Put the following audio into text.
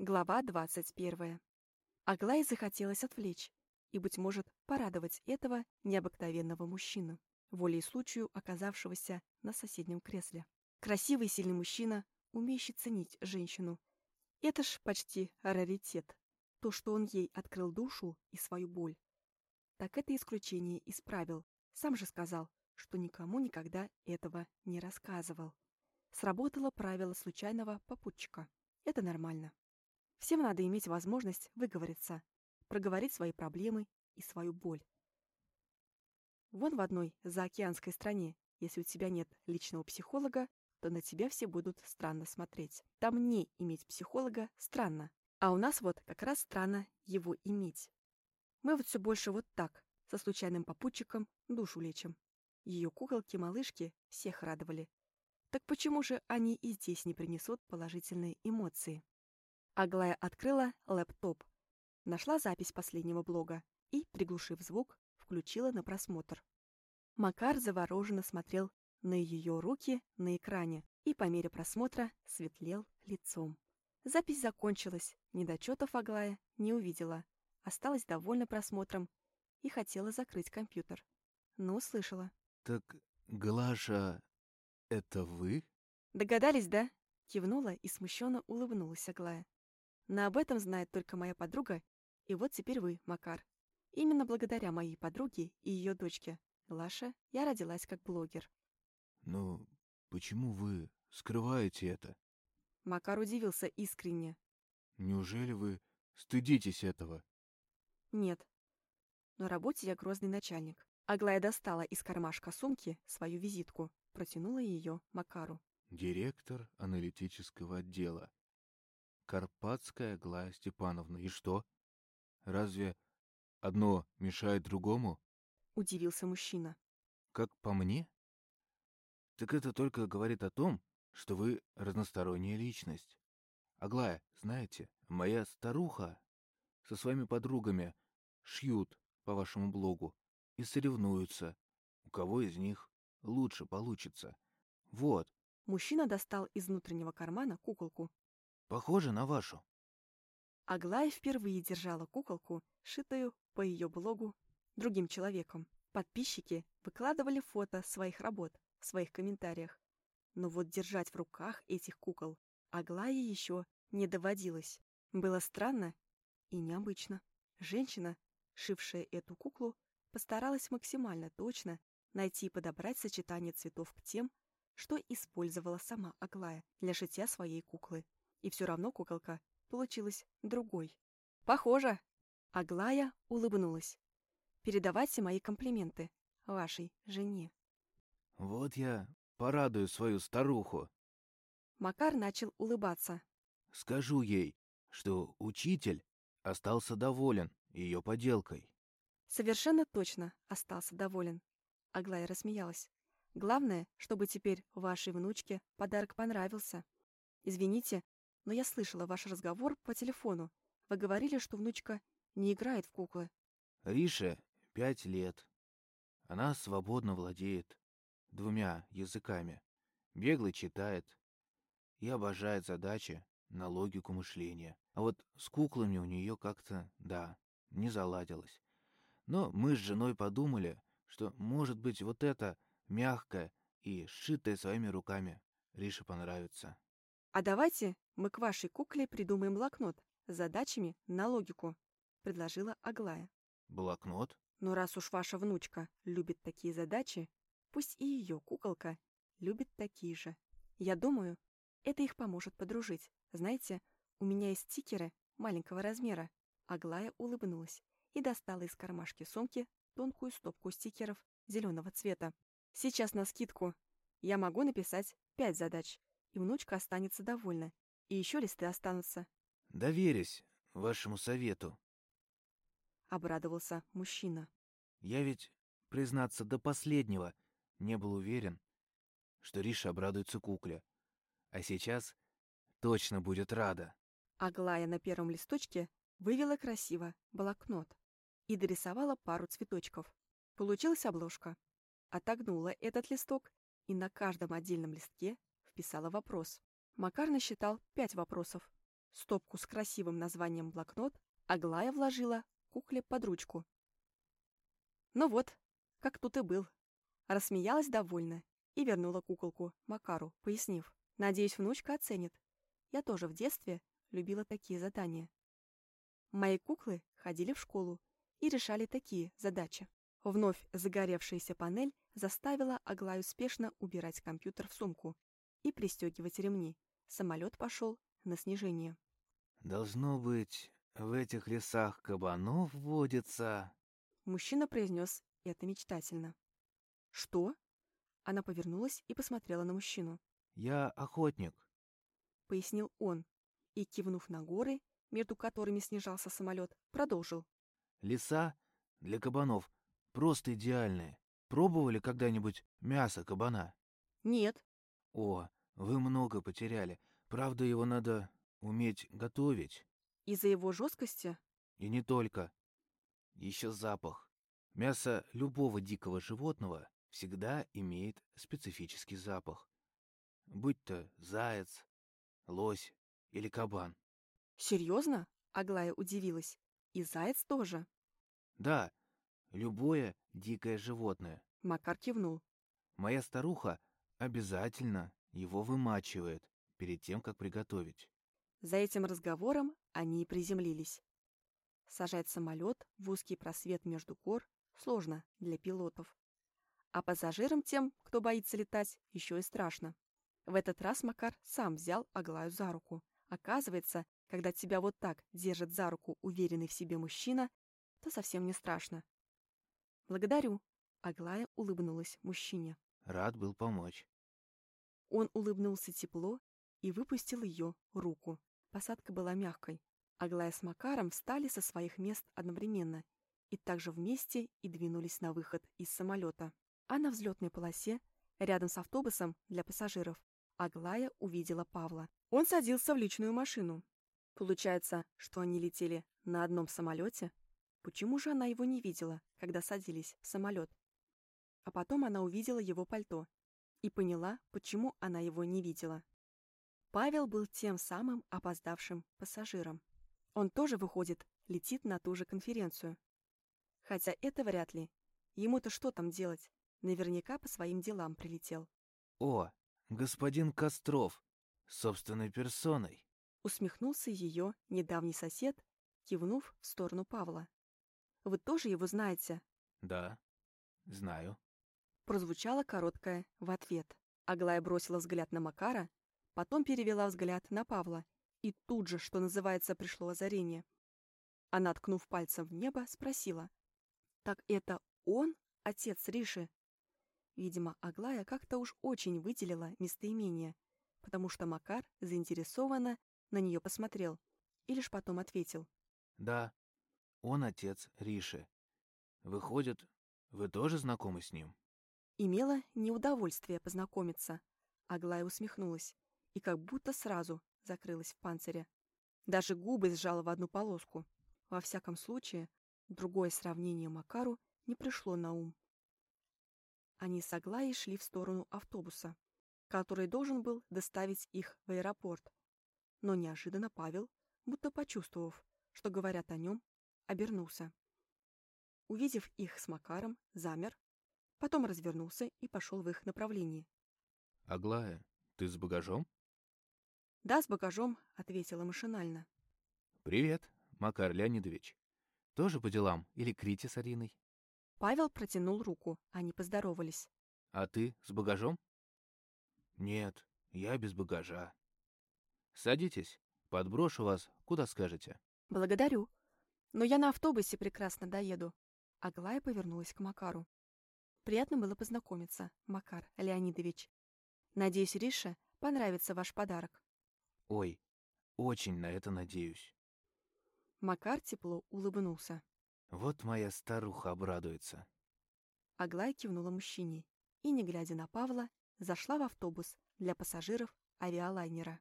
Глава 21. Аглае захотелось отвлечь и, быть может, порадовать этого необыкновенного мужчину, волей случаю оказавшегося на соседнем кресле. Красивый и сильный мужчина, умеющий ценить женщину. Это ж почти раритет. То, что он ей открыл душу и свою боль. Так это исключение из правил. Сам же сказал, что никому никогда этого не рассказывал. Сработало правило случайного попутчика. Это нормально. Всем надо иметь возможность выговориться, проговорить свои проблемы и свою боль. Вон в одной заокеанской стране, если у тебя нет личного психолога, то на тебя все будут странно смотреть. Там не иметь психолога странно, а у нас вот как раз странно его иметь. Мы вот все больше вот так, со случайным попутчиком, душу лечим. Ее куколки-малышки всех радовали. Так почему же они и здесь не принесут положительные эмоции? Аглая открыла лэптоп, нашла запись последнего блога и, приглушив звук, включила на просмотр. Макар завороженно смотрел на ее руки на экране и по мере просмотра светлел лицом. Запись закончилась, недочетов Аглая не увидела, осталась довольна просмотром и хотела закрыть компьютер. Но услышала. «Так, Глаша, это вы?» «Догадались, да?» Кивнула и смущенно улыбнулась Аглая. Но об этом знает только моя подруга, и вот теперь вы, Макар. Именно благодаря моей подруге и ее дочке, Лаша, я родилась как блогер. «Но почему вы скрываете это?» Макар удивился искренне. «Неужели вы стыдитесь этого?» «Нет. На работе я грозный начальник». Аглая достала из кармашка сумки свою визитку, протянула ее Макару. «Директор аналитического отдела. Карпатская Аглая Степановна. И что? Разве одно мешает другому? Удивился мужчина. Как по мне? Так это только говорит о том, что вы разносторонняя личность. Аглая, знаете, моя старуха со своими подругами шьют по вашему блогу и соревнуются, у кого из них лучше получится. Вот. Мужчина достал из внутреннего кармана куколку Похоже на вашу. Аглая впервые держала куколку, шитую по ее блогу другим человеком. Подписчики выкладывали фото своих работ в своих комментариях. Но вот держать в руках этих кукол Аглае еще не доводилось. Было странно и необычно. Женщина, шившая эту куклу, постаралась максимально точно найти и подобрать сочетание цветов к тем, что использовала сама Аглая для шитья своей куклы. И все равно куколка получилась другой. Похоже. Аглая улыбнулась. Передавайте мои комплименты вашей жене. Вот я порадую свою старуху. Макар начал улыбаться. Скажу ей, что учитель остался доволен ее поделкой. Совершенно точно остался доволен. Аглая рассмеялась. Главное, чтобы теперь вашей внучке подарок понравился. Извините, но я слышала ваш разговор по телефону. Вы говорили, что внучка не играет в куклы. Рише пять лет. Она свободно владеет двумя языками. Бегло читает и обожает задачи на логику мышления. А вот с куклами у нее как-то, да, не заладилось. Но мы с женой подумали, что, может быть, вот это мягкое и сшитое своими руками Рише понравится. А давайте мы к вашей кукле придумаем блокнот с задачами на логику», — предложила Аглая. «Блокнот?» «Ну, раз уж ваша внучка любит такие задачи, пусть и ее куколка любит такие же. Я думаю, это их поможет подружить. Знаете, у меня есть стикеры маленького размера». Аглая улыбнулась и достала из кармашки сумки тонкую стопку стикеров зеленого цвета. «Сейчас на скидку. Я могу написать пять задач, и внучка останется довольна и еще листы останутся. Доверюсь вашему совету. Обрадовался мужчина. Я ведь, признаться, до последнего не был уверен, что Риша обрадуется кукле. А сейчас точно будет рада. Аглая на первом листочке вывела красиво блокнот и дорисовала пару цветочков. Получилась обложка. Отогнула этот листок и на каждом отдельном листке вписала вопрос. Макар насчитал пять вопросов. Стопку с красивым названием блокнот Аглая вложила кукле под ручку. Ну вот, как тут и был. Рассмеялась довольно и вернула куколку Макару, пояснив. Надеюсь, внучка оценит. Я тоже в детстве любила такие задания. Мои куклы ходили в школу и решали такие задачи. Вновь загоревшаяся панель заставила Аглаю спешно убирать компьютер в сумку и пристегивать ремни. Самолет пошел на снижение. «Должно быть, в этих лесах кабанов водится...» Мужчина произнес это мечтательно. «Что?» Она повернулась и посмотрела на мужчину. «Я охотник», — пояснил он, и, кивнув на горы, между которыми снижался самолет, продолжил. «Леса для кабанов просто идеальные. Пробовали когда-нибудь мясо кабана?» «Нет». «О, вы много потеряли. Правда, его надо уметь готовить». «Из-за его жесткости?» «И не только. Еще запах. Мясо любого дикого животного всегда имеет специфический запах. Будь то заяц, лось или кабан. «Серьезно?» — Аглая удивилась. «И заяц тоже?» «Да, любое дикое животное». Макар кивнул. «Моя старуха обязательно его вымачивает перед тем, как приготовить». За этим разговором они и приземлились. Сажать самолет в узкий просвет между гор сложно для пилотов. А пассажирам тем, кто боится летать, еще и страшно. В этот раз Макар сам взял Аглаю за руку. Оказывается, когда тебя вот так держит за руку уверенный в себе мужчина, то совсем не страшно. «Благодарю», — Аглая улыбнулась мужчине. «Рад был помочь». Он улыбнулся тепло и выпустил ее руку. Посадка была мягкой. Аглая с Макаром встали со своих мест одновременно и также вместе и двинулись на выход из самолета. А на взлетной полосе, рядом с автобусом для пассажиров, Аглая увидела Павла. Он садился в личную машину. Получается, что они летели на одном самолете? Почему же она его не видела, когда садились в самолет? А потом она увидела его пальто и поняла, почему она его не видела. Павел был тем самым опоздавшим пассажиром. Он тоже, выходит, летит на ту же конференцию. Хотя это вряд ли. Ему-то что там делать? Наверняка по своим делам прилетел. «О, господин Костров, собственной персоной!» Усмехнулся ее недавний сосед, кивнув в сторону Павла. «Вы тоже его знаете?» «Да, знаю». Прозвучало короткое в ответ. Аглая бросила взгляд на Макара, потом перевела взгляд на Павла, и тут же, что называется, пришло озарение. Она, ткнув пальцем в небо, спросила. «Так это он, отец Риши?» Видимо, Аглая как-то уж очень выделила местоимение, потому что Макар заинтересованно на нее посмотрел и лишь потом ответил. «Да, он отец Риши. Выходит, вы тоже знакомы с ним?» Имела неудовольствие познакомиться. Аглая усмехнулась и как будто сразу закрылась в панцире. Даже губы сжала в одну полоску. Во всяком случае, другое сравнение Макару не пришло на ум. Они с Аглаей шли в сторону автобуса, который должен был доставить их в аэропорт. Но неожиданно Павел, будто почувствовав, что говорят о нем, обернулся. Увидев их с Макаром, замер, потом развернулся и пошел в их направлении. «Аглая, ты с багажом?» «Да, с багажом», — ответила машинально. «Привет, Макар Леонидович. Тоже по делам или Крите с Ариной?» Павел протянул руку, они поздоровались. «А ты с багажом?» «Нет, я без багажа». «Садитесь, подброшу вас, куда скажете». «Благодарю. Но я на автобусе прекрасно доеду». Аглая повернулась к Макару. «Приятно было познакомиться, Макар Леонидович. Надеюсь, Рише понравится ваш подарок». «Ой, очень на это надеюсь». Макар тепло улыбнулся. Вот моя старуха обрадуется. Аглая кивнула мужчине и, не глядя на Павла, зашла в автобус для пассажиров авиалайнера.